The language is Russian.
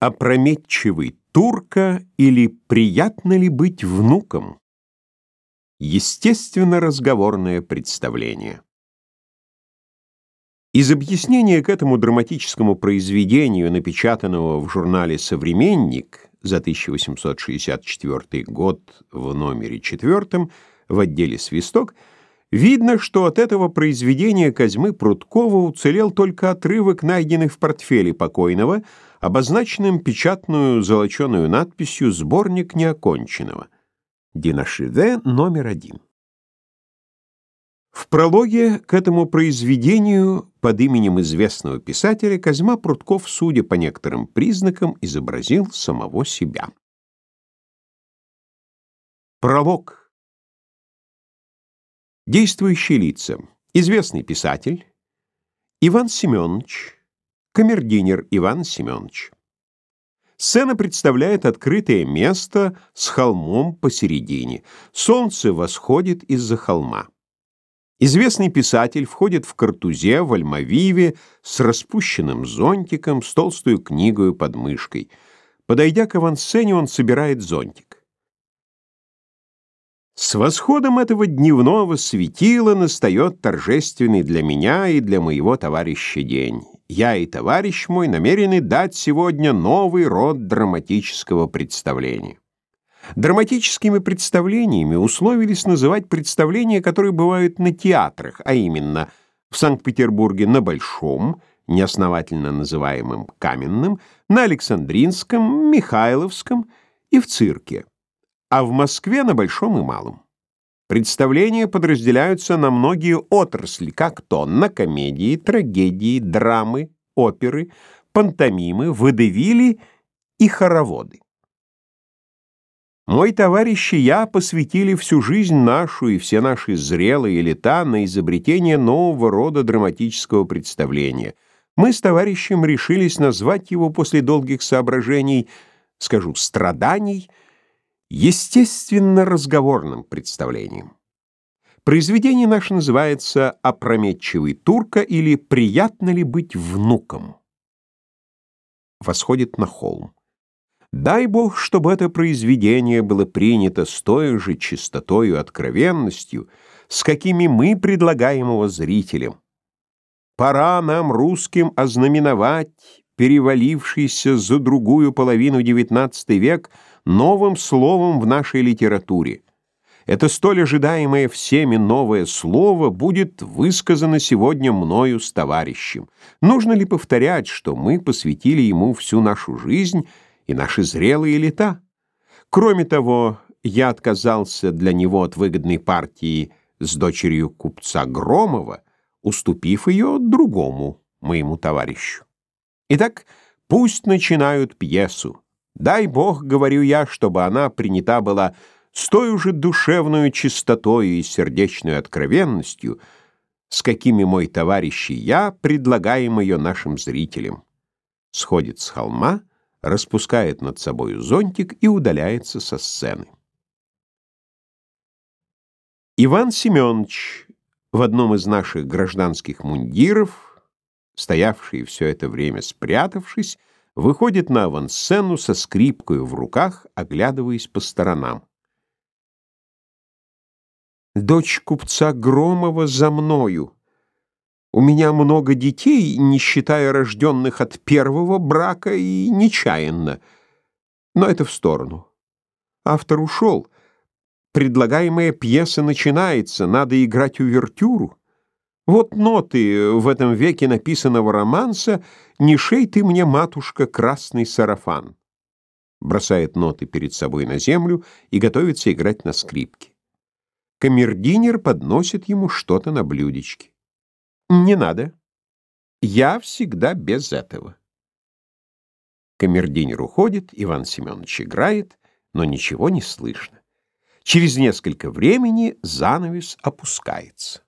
Опрометчивый турка или приятно ли быть внуком? Естественно разговорное представление. Из объяснения к этому драматическому произведению, напечатанного в журнале «Современник» за 1864 год в номере четвертом в отделе «Свисток», видно, что от этого произведения Козьмы Прудкова уцелел только отрывок, найденный в портфеле покойного, обозначенным печатную золоченую надписью «Сборник неоконченного». Динашиде номер один. В прологе к этому произведению под именем известного писателя Козьма Прутков, судя по некоторым признакам, изобразил самого себя. Пролог. Действующие лица. Известный писатель Иван Семенович, камердинер Иван Семенович. Сцена представляет открытое место с холмом посередине. Солнце восходит из-за холма. Известный писатель входит в картузе в Альмавиве с распущенным зонтиком, с толстую книгою под мышкой. Подойдя к авансцене, он собирает зонтик. С восходом этого дневного светила настает торжественный для меня и для моего товарища день я и товарищ мой намерены дать сегодня новый род драматического представления. Драматическими представлениями условились называть представления, которые бывают на театрах, а именно в Санкт-Петербурге на Большом, неосновательно называемым Каменным, на Александринском, Михайловском и в цирке, а в Москве на Большом и Малом. Представления подразделяются на многие отрасли, как то на комедии, трагедии, драмы, оперы, пантомимы, водевили и хороводы. Мой товарищ и я посвятили всю жизнь нашу и все наши зрелые лета на изобретение нового рода драматического представления. Мы с товарищем решились назвать его после долгих соображений, скажу, страданий, естественно разговорным представлением. Произведение наше называется «Опрометчивый турка» или «Приятно ли быть внуком?» Восходит на холм. Дай Бог, чтобы это произведение было принято с той же чистотою и откровенностью, с какими мы предлагаем его зрителям. Пора нам, русским, ознаменовать перевалившийся за другую половину XIX век – новым словом в нашей литературе. Это столь ожидаемое всеми новое слово будет высказано сегодня мною с товарищем. Нужно ли повторять, что мы посвятили ему всю нашу жизнь и наши зрелые лета? Кроме того, я отказался для него от выгодной партии с дочерью купца Громова, уступив ее другому моему товарищу. Итак, пусть начинают пьесу. Дай Бог, говорю я, чтобы она принята была с той же душевной чистотой и сердечной откровенностью, с какими мой товарищ и я предлагаем ее нашим зрителям. Сходит с холма, распускает над собой зонтик и удаляется со сцены. Иван Семенович в одном из наших гражданских мундиров, стоявший все это время спрятавшись, выходит на авансцену со скрипкой в руках, оглядываясь по сторонам. «Дочь купца Громова за мною. У меня много детей, не считая рожденных от первого брака и нечаянно. Но это в сторону. Автор ушел. Предлагаемая пьеса начинается, надо играть увертюру. Вот ноты в этом веке написанного романса «Не шей ты мне, матушка, красный сарафан». Бросает ноты перед собой на землю и готовится играть на скрипке. Камердинер подносит ему что-то на блюдечке. «Не надо. Я всегда без этого». Камердинер уходит, Иван Семенович играет, но ничего не слышно. Через несколько времени занавес опускается.